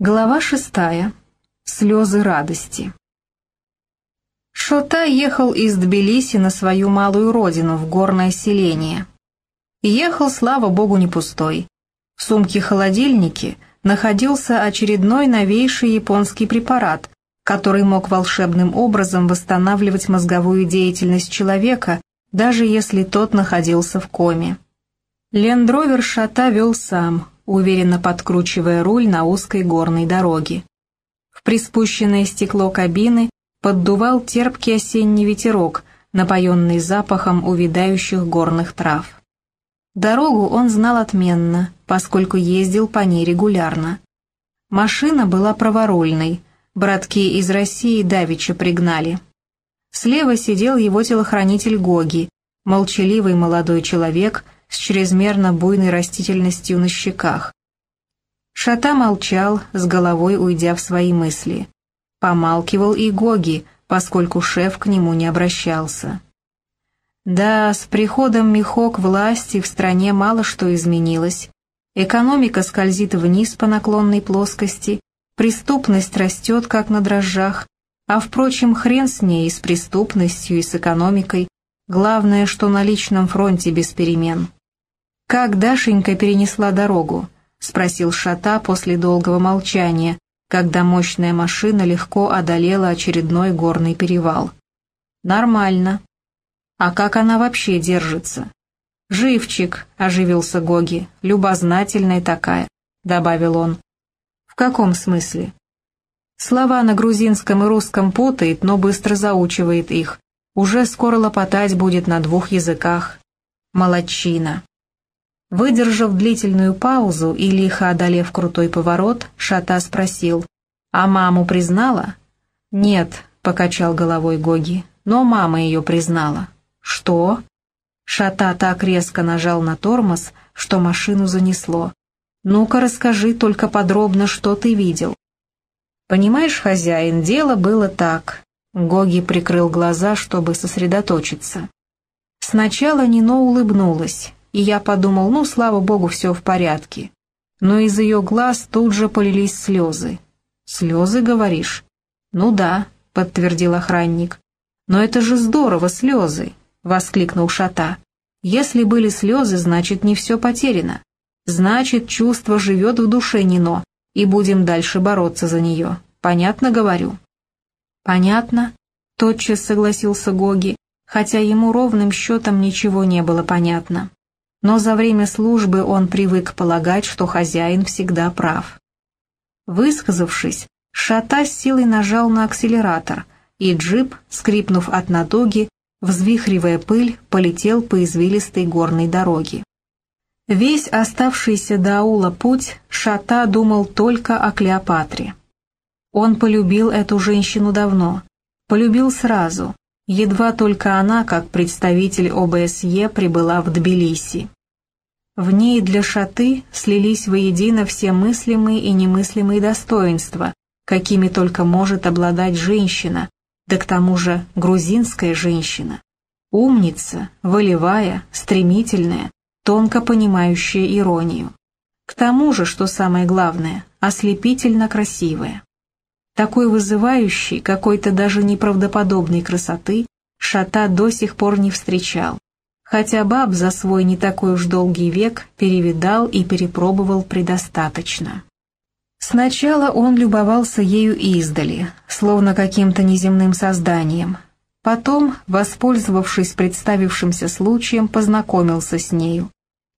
Глава шестая. Слезы радости. Шота ехал из Тбилиси на свою малую родину, в горное селение. Ехал, слава богу, не пустой. В сумке-холодильнике находился очередной новейший японский препарат, который мог волшебным образом восстанавливать мозговую деятельность человека, даже если тот находился в коме. Лендровер Шота вел сам, уверенно подкручивая руль на узкой горной дороге. В приспущенное стекло кабины поддувал терпкий осенний ветерок, напоенный запахом увядающих горных трав. Дорогу он знал отменно, поскольку ездил по ней регулярно. Машина была праворульной, братки из России давеча пригнали. Слева сидел его телохранитель Гоги, молчаливый молодой человек – с чрезмерно буйной растительностью на щеках. Шата молчал, с головой уйдя в свои мысли. Помалкивал и Гоги, поскольку шеф к нему не обращался. Да, с приходом Михо к власти в стране мало что изменилось. Экономика скользит вниз по наклонной плоскости, преступность растет, как на дрожжах, а, впрочем, хрен с ней и с преступностью, и с экономикой. Главное, что на личном фронте без перемен. «Как Дашенька перенесла дорогу?» — спросил Шата после долгого молчания, когда мощная машина легко одолела очередной горный перевал. «Нормально. А как она вообще держится?» «Живчик», — оживился Гоги, — «любознательная такая», — добавил он. «В каком смысле?» Слова на грузинском и русском путает, но быстро заучивает их. Уже скоро лопотать будет на двух языках. Молодчина. Выдержав длительную паузу и лихо одолев крутой поворот, Шата спросил, «А маму признала?» «Нет», — покачал головой Гоги, «но мама ее признала». «Что?» Шата так резко нажал на тормоз, что машину занесло. «Ну-ка расскажи только подробно, что ты видел». «Понимаешь, хозяин, дело было так». Гоги прикрыл глаза, чтобы сосредоточиться. Сначала Нино улыбнулась, и я подумал, ну, слава богу, все в порядке. Но из ее глаз тут же полились слезы. «Слезы, говоришь?» «Ну да», — подтвердил охранник. «Но это же здорово, слезы!» — воскликнул Шата. «Если были слезы, значит, не все потеряно. Значит, чувство живет в душе Нино, и будем дальше бороться за нее. Понятно говорю?» «Понятно», — тотчас согласился Гоги, хотя ему ровным счетом ничего не было понятно но за время службы он привык полагать, что хозяин всегда прав. Высказавшись, Шата с силой нажал на акселератор, и джип, скрипнув от натуги, взвихривая пыль, полетел по извилистой горной дороге. Весь оставшийся до аула путь Шата думал только о Клеопатре. Он полюбил эту женщину давно, полюбил сразу, едва только она, как представитель ОБСЕ, прибыла в Тбилиси. В ней для шаты слились воедино все мыслимые и немыслимые достоинства, какими только может обладать женщина, да к тому же грузинская женщина. Умница, волевая, стремительная, тонко понимающая иронию. К тому же, что самое главное, ослепительно красивая. Такой вызывающей, какой-то даже неправдоподобной красоты Шата до сих пор не встречал, хотя баб за свой не такой уж долгий век перевидал и перепробовал предостаточно. Сначала он любовался ею издали, словно каким-то неземным созданием. Потом, воспользовавшись представившимся случаем, познакомился с нею.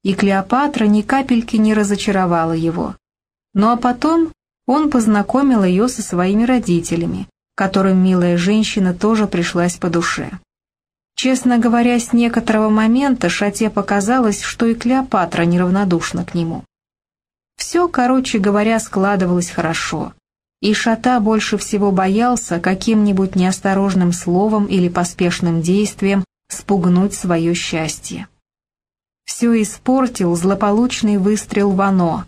И Клеопатра ни капельки не разочаровала его. Ну а потом он познакомил ее со своими родителями, которым милая женщина тоже пришлась по душе. Честно говоря, с некоторого момента Шате показалось, что и Клеопатра неравнодушна к нему. Все, короче говоря, складывалось хорошо, и Шата больше всего боялся каким-нибудь неосторожным словом или поспешным действием спугнуть свое счастье. Все испортил злополучный выстрел Вано,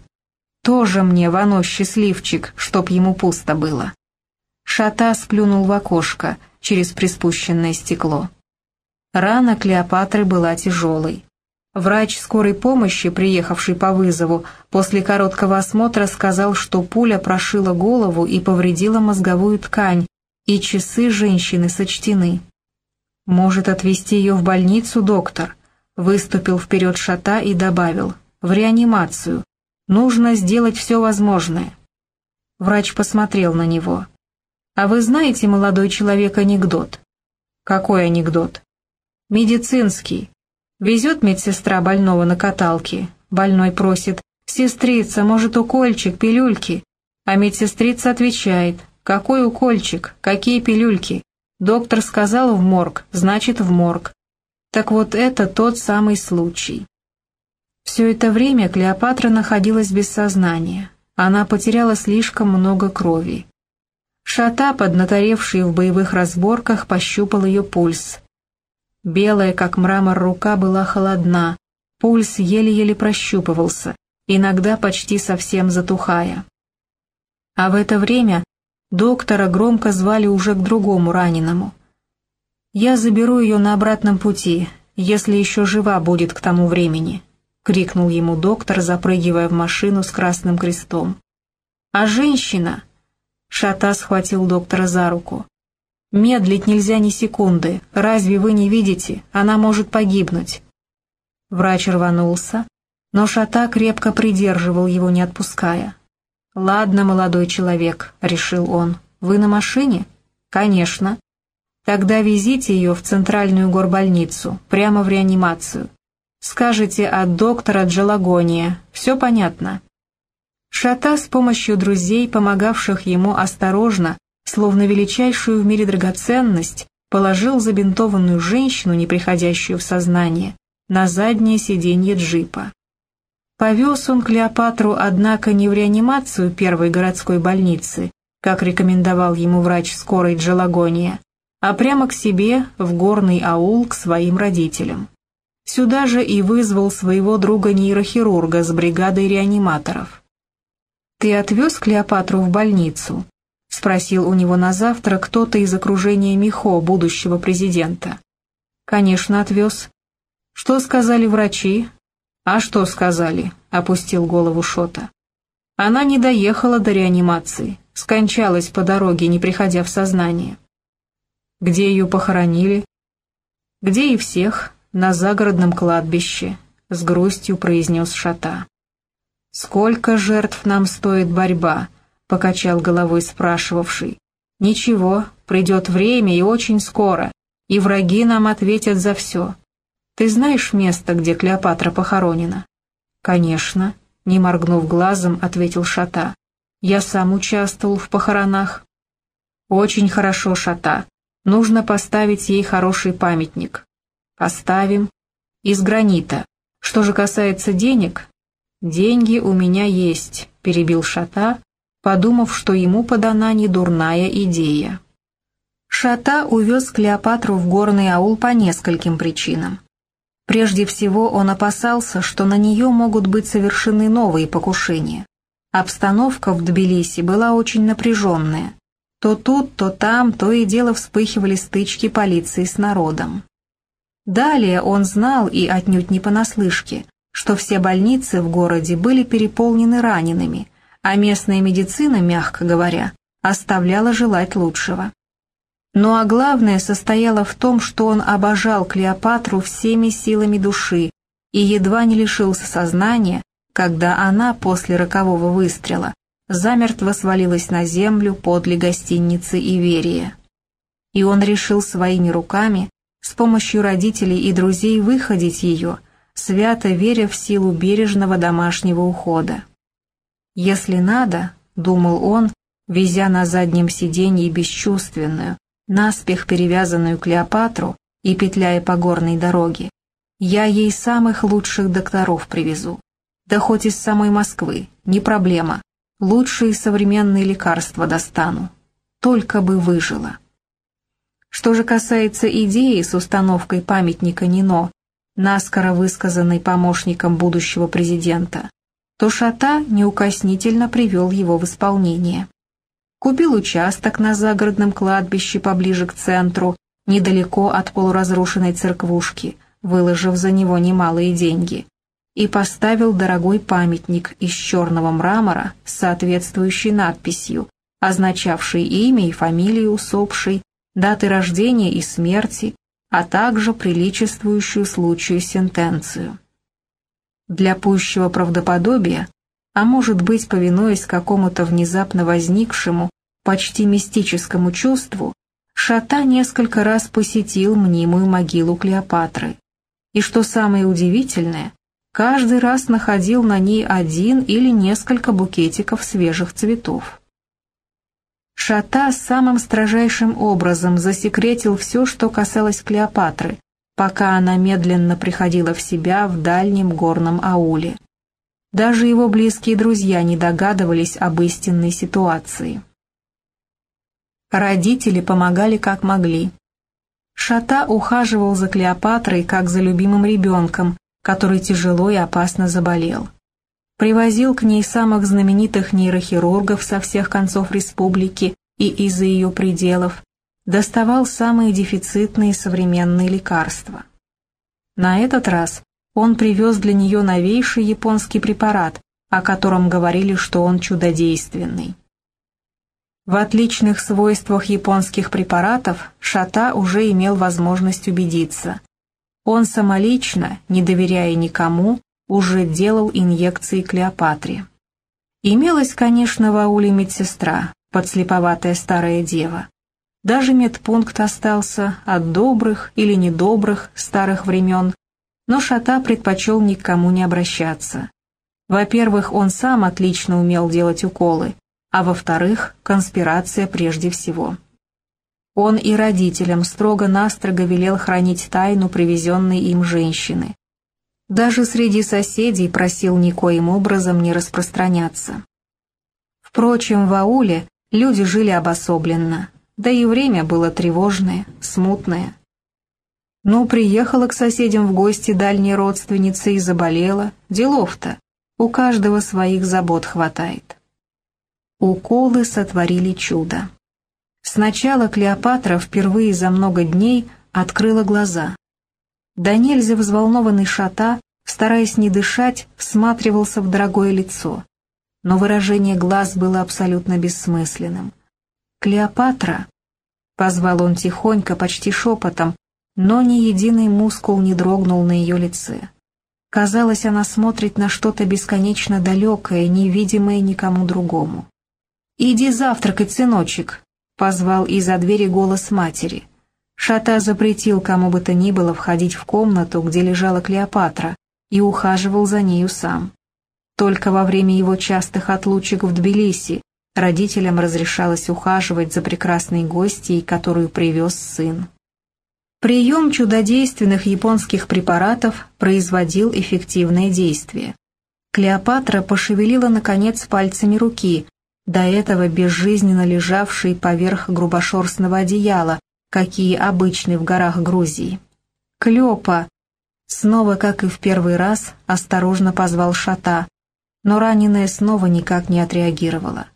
тоже мне, Вано, счастливчик, чтоб ему пусто было. Шата сплюнул в окошко через приспущенное стекло. Рана Клеопатры была тяжелой. Врач скорой помощи, приехавший по вызову, после короткого осмотра сказал, что пуля прошила голову и повредила мозговую ткань, и часы женщины сочтены. «Может отвезти ее в больницу, доктор?» Выступил вперед шата и добавил. «В реанимацию. Нужно сделать все возможное». Врач посмотрел на него. «А вы знаете, молодой человек, анекдот?» «Какой анекдот?» «Медицинский. Везет медсестра больного на каталке. Больной просит, «Сестрица, может, укольчик, пилюльки?» А медсестрица отвечает, «Какой укольчик? Какие пилюльки? Доктор сказал в морг, значит в морг». Так вот это тот самый случай. Все это время Клеопатра находилась без сознания. Она потеряла слишком много крови. Шата, поднаторевший в боевых разборках, пощупал ее пульс. Белая, как мрамор, рука была холодна, пульс еле-еле прощупывался, иногда почти совсем затухая. А в это время доктора громко звали уже к другому раненому. «Я заберу ее на обратном пути, если еще жива будет к тому времени», — крикнул ему доктор, запрыгивая в машину с красным крестом. «А женщина...» — Шата схватил доктора за руку. Медлить нельзя ни секунды. Разве вы не видите? Она может погибнуть. Врач рванулся, но Шата крепко придерживал его, не отпуская. «Ладно, молодой человек», — решил он. «Вы на машине?» «Конечно». «Тогда везите ее в центральную горбольницу, прямо в реанимацию. Скажите от доктора Джалагония. Все понятно?» Шата с помощью друзей, помогавших ему осторожно, словно величайшую в мире драгоценность, положил забинтованную женщину, не приходящую в сознание, на заднее сиденье джипа. Повез он Клеопатру, однако, не в реанимацию первой городской больницы, как рекомендовал ему врач скорой Джалагония, а прямо к себе, в горный аул, к своим родителям. Сюда же и вызвал своего друга-нейрохирурга с бригадой реаниматоров. «Ты отвез Клеопатру в больницу?» — спросил у него на завтра кто-то из окружения Михо, будущего президента. «Конечно, отвез». «Что сказали врачи?» «А что сказали?» — опустил голову Шота. «Она не доехала до реанимации, скончалась по дороге, не приходя в сознание». «Где ее похоронили?» «Где и всех, на загородном кладбище», — с грустью произнес Шота. «Сколько жертв нам стоит борьба?» покачал головой спрашивавший. «Ничего, придет время и очень скоро, и враги нам ответят за все. Ты знаешь место, где Клеопатра похоронена?» «Конечно», — не моргнув глазом, ответил Шата. «Я сам участвовал в похоронах». «Очень хорошо, Шата. Нужно поставить ей хороший памятник». «Поставим. Из гранита. Что же касается денег...» «Деньги у меня есть», — перебил Шата, подумав, что ему подана недурная идея. Шата увез Клеопатру в горный аул по нескольким причинам. Прежде всего он опасался, что на нее могут быть совершены новые покушения. Обстановка в Тбилиси была очень напряженная. То тут, то там, то и дело вспыхивали стычки полиции с народом. Далее он знал, и отнюдь не понаслышке, что все больницы в городе были переполнены ранеными, а местная медицина, мягко говоря, оставляла желать лучшего. Ну а главное состояло в том, что он обожал Клеопатру всеми силами души и едва не лишился сознания, когда она после рокового выстрела замертво свалилась на землю подле гостиницы Иверия. И он решил своими руками, с помощью родителей и друзей выходить ее, свято веря в силу бережного домашнего ухода. «Если надо», — думал он, везя на заднем сиденье бесчувственную, наспех перевязанную Клеопатру и петляя по горной дороге, «я ей самых лучших докторов привезу. Да хоть из самой Москвы, не проблема. Лучшие современные лекарства достану. Только бы выжила». Что же касается идеи с установкой памятника Нино, наскоро высказанной помощником будущего президента, то Шата неукоснительно привел его в исполнение. Купил участок на загородном кладбище поближе к центру, недалеко от полуразрушенной церквушки, выложив за него немалые деньги, и поставил дорогой памятник из черного мрамора с соответствующей надписью, означавшей имя и фамилию усопшей, даты рождения и смерти, а также приличествующую случаю сентенцию. Для пущего правдоподобия, а может быть, повинуясь какому-то внезапно возникшему, почти мистическому чувству, Шата несколько раз посетил мнимую могилу Клеопатры. И что самое удивительное, каждый раз находил на ней один или несколько букетиков свежих цветов. Шата самым строжайшим образом засекретил все, что касалось Клеопатры, пока она медленно приходила в себя в дальнем горном ауле. Даже его близкие друзья не догадывались об истинной ситуации. Родители помогали как могли. Шата ухаживал за Клеопатрой, как за любимым ребенком, который тяжело и опасно заболел. Привозил к ней самых знаменитых нейрохирургов со всех концов республики и из-за ее пределов, доставал самые дефицитные современные лекарства. На этот раз он привез для нее новейший японский препарат, о котором говорили, что он чудодейственный. В отличных свойствах японских препаратов Шата уже имел возможность убедиться. Он самолично, не доверяя никому, уже делал инъекции Клеопатре. Имелась, конечно, в ауле медсестра, подслеповатая старая дева. Даже медпункт остался от добрых или недобрых старых времен, но Шата предпочел ни к кому не обращаться. Во-первых, он сам отлично умел делать уколы, а во-вторых, конспирация прежде всего. Он и родителям строго-настрого велел хранить тайну привезенной им женщины. Даже среди соседей просил никоим образом не распространяться. Впрочем, в ауле люди жили обособленно, да и время было тревожное, смутное. Ну, приехала к соседям в гости дальняя родственница и заболела, делов-то, у каждого своих забот хватает. Уколы сотворили чудо. Сначала Клеопатра впервые за много дней открыла глаза. Да нельзя взволнованный шата, стараясь не дышать, всматривался в дорогое лицо. Но выражение глаз было абсолютно бессмысленным. «Клеопатра!» — позвал он тихонько, почти шепотом, но ни единый мускул не дрогнул на ее лице. Казалось, она смотрит на что-то бесконечно далекое, невидимое никому другому. «Иди завтракать, сыночек!» — позвал из-за двери голос матери. Шата запретил кому бы то ни было входить в комнату, где лежала Клеопатра, и ухаживал за нею сам. Только во время его частых отлучек в Тбилиси родителям разрешалось ухаживать за прекрасной гостьей, которую привез сын. Прием чудодейственных японских препаратов производил эффективное действие. Клеопатра пошевелила, наконец, пальцами руки, до этого безжизненно лежавшей поверх грубошерстного одеяла, какие обычны в горах Грузии. «Клёпа!» Снова, как и в первый раз, осторожно позвал Шата, но раненая снова никак не отреагировала.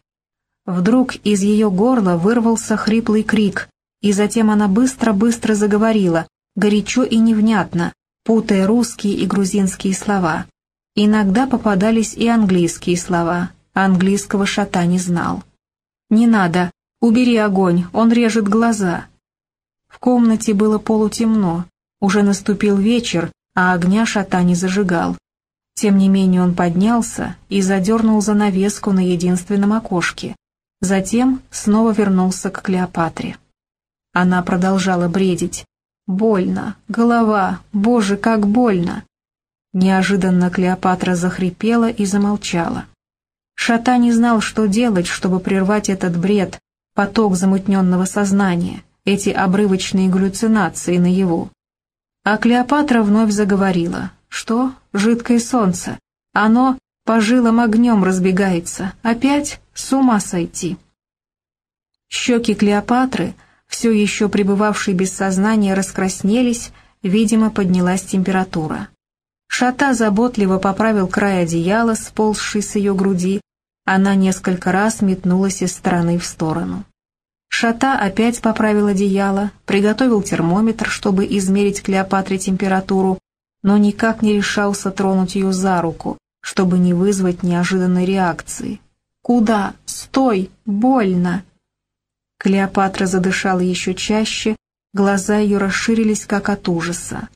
Вдруг из ее горла вырвался хриплый крик, и затем она быстро-быстро заговорила, горячо и невнятно, путая русские и грузинские слова. Иногда попадались и английские слова, английского шата не знал. «Не надо, убери огонь, он режет глаза». В комнате было полутемно, уже наступил вечер, а огня шата не зажигал. Тем не менее он поднялся и задернул занавеску на единственном окошке, Затем снова вернулся к Клеопатре. Она продолжала бредить. «Больно! Голова! Боже, как больно!» Неожиданно Клеопатра захрипела и замолчала. Шата не знал, что делать, чтобы прервать этот бред, поток замутненного сознания, эти обрывочные галлюцинации на его. А Клеопатра вновь заговорила. «Что? Жидкое солнце. Оно по жилам огнем разбегается. Опять с ума сойти. Щеки Клеопатры, все еще пребывавшие без сознания, раскраснелись, видимо, поднялась температура. Шата заботливо поправил край одеяла, сползший с ее груди, она несколько раз метнулась из стороны в сторону. Шата опять поправил одеяло, приготовил термометр, чтобы измерить Клеопатре температуру, но никак не решался тронуть ее за руку, чтобы не вызвать неожиданной реакции. «Куда? Стой! Больно!» Клеопатра задышала еще чаще, глаза ее расширились, как от ужаса.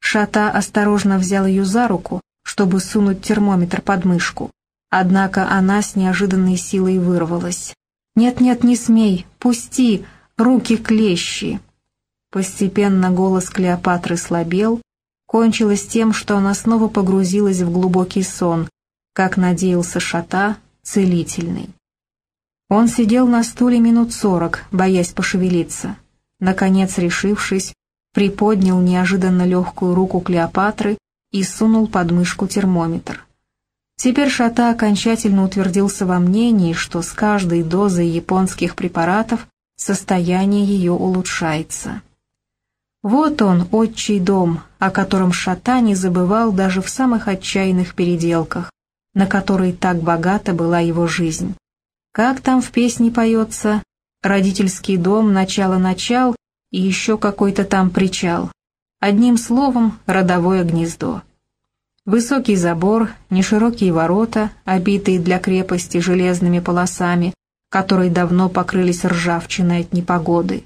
Шата осторожно взял ее за руку, чтобы сунуть термометр под мышку, однако она с неожиданной силой вырвалась. «Нет-нет, не смей, пусти, руки клещи!» Постепенно голос Клеопатры слабел, кончилось тем, что она снова погрузилась в глубокий сон, как надеялся Шата, целительный. Он сидел на стуле минут сорок, боясь пошевелиться. Наконец, решившись, приподнял неожиданно легкую руку Клеопатры и сунул под мышку термометр. Теперь Шата окончательно утвердился во мнении, что с каждой дозой японских препаратов состояние ее улучшается. Вот он, отчий дом, о котором Шата не забывал даже в самых отчаянных переделках, на которой так богата была его жизнь. Как там в песне поется «Родительский дом, начало-начал» и еще какой-то там причал. Одним словом, родовое гнездо. Высокий забор, неширокие ворота, обитые для крепости железными полосами, которые давно покрылись ржавчиной от непогоды.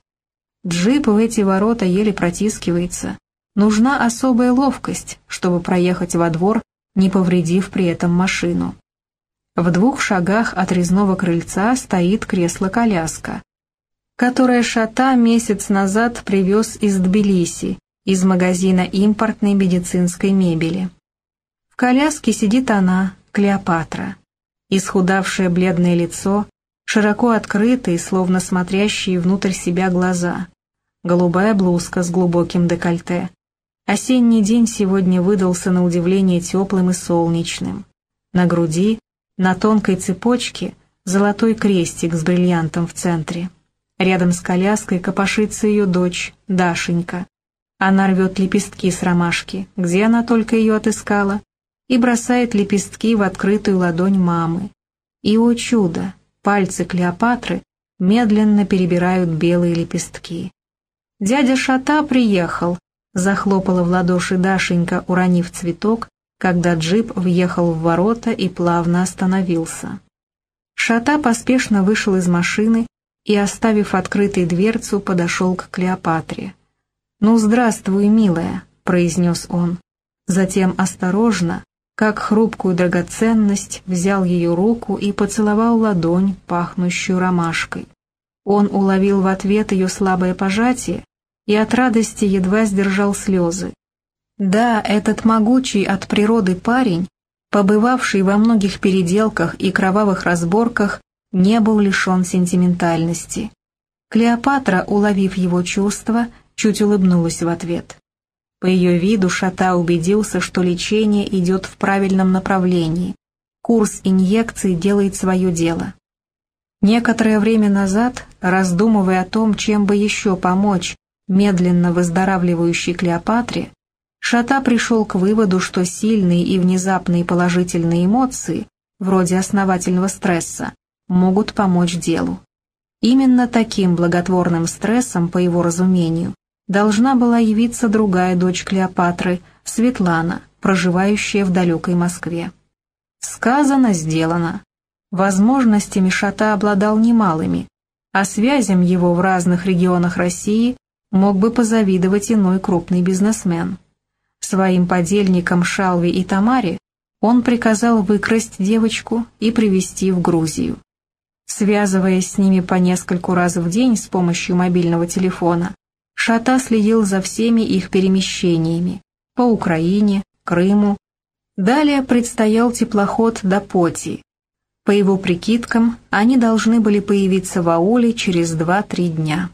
Джип в эти ворота еле протискивается. Нужна особая ловкость, чтобы проехать во двор, не повредив при этом машину. В двух шагах от резного крыльца стоит кресло-коляска, которое Шата месяц назад привез из Тбилиси, из магазина импортной медицинской мебели. В коляске сидит она, Клеопатра. Исхудавшее бледное лицо, широко открытые, словно смотрящие внутрь себя глаза. Голубая блузка с глубоким декольте. Осенний день сегодня выдался на удивление теплым и солнечным. На груди, на тонкой цепочке, золотой крестик с бриллиантом в центре. Рядом с коляской копошится ее дочь, Дашенька. Она рвет лепестки с ромашки, где она только ее отыскала, и бросает лепестки в открытую ладонь мамы. И, о чудо, пальцы Клеопатры медленно перебирают белые лепестки. «Дядя Шата приехал», — захлопала в ладоши Дашенька, уронив цветок, когда джип въехал в ворота и плавно остановился. Шата поспешно вышел из машины и, оставив открытой дверцу, подошел к Клеопатре. «Ну, здравствуй, милая», — произнес он. Затем осторожно, как хрупкую драгоценность, взял ее руку и поцеловал ладонь, пахнущую ромашкой. Он уловил в ответ ее слабое пожатие и от радости едва сдержал слезы. Да, этот могучий от природы парень, побывавший во многих переделках и кровавых разборках, не был лишен сентиментальности. Клеопатра, уловив его чувства, чуть улыбнулась в ответ. По ее виду Шата убедился, что лечение идет в правильном направлении. Курс инъекций делает свое дело. Некоторое время назад, раздумывая о том, чем бы еще помочь медленно выздоравливающей Клеопатре, Шата пришел к выводу, что сильные и внезапные положительные эмоции, вроде основательного стресса, могут помочь делу. Именно таким благотворным стрессом, по его разумению, должна была явиться другая дочь Клеопатры, Светлана, проживающая в далекой Москве. Сказано, сделано. Возможностями Шата обладал немалыми, а связям его в разных регионах России мог бы позавидовать иной крупный бизнесмен. Своим подельникам Шалви и Тамаре он приказал выкрасть девочку и привезти в Грузию. Связываясь с ними по нескольку раз в день с помощью мобильного телефона, Шата следил за всеми их перемещениями по Украине, Крыму. Далее предстоял теплоход до Поти. По его прикидкам, они должны были появиться в ауле через 2-3 дня.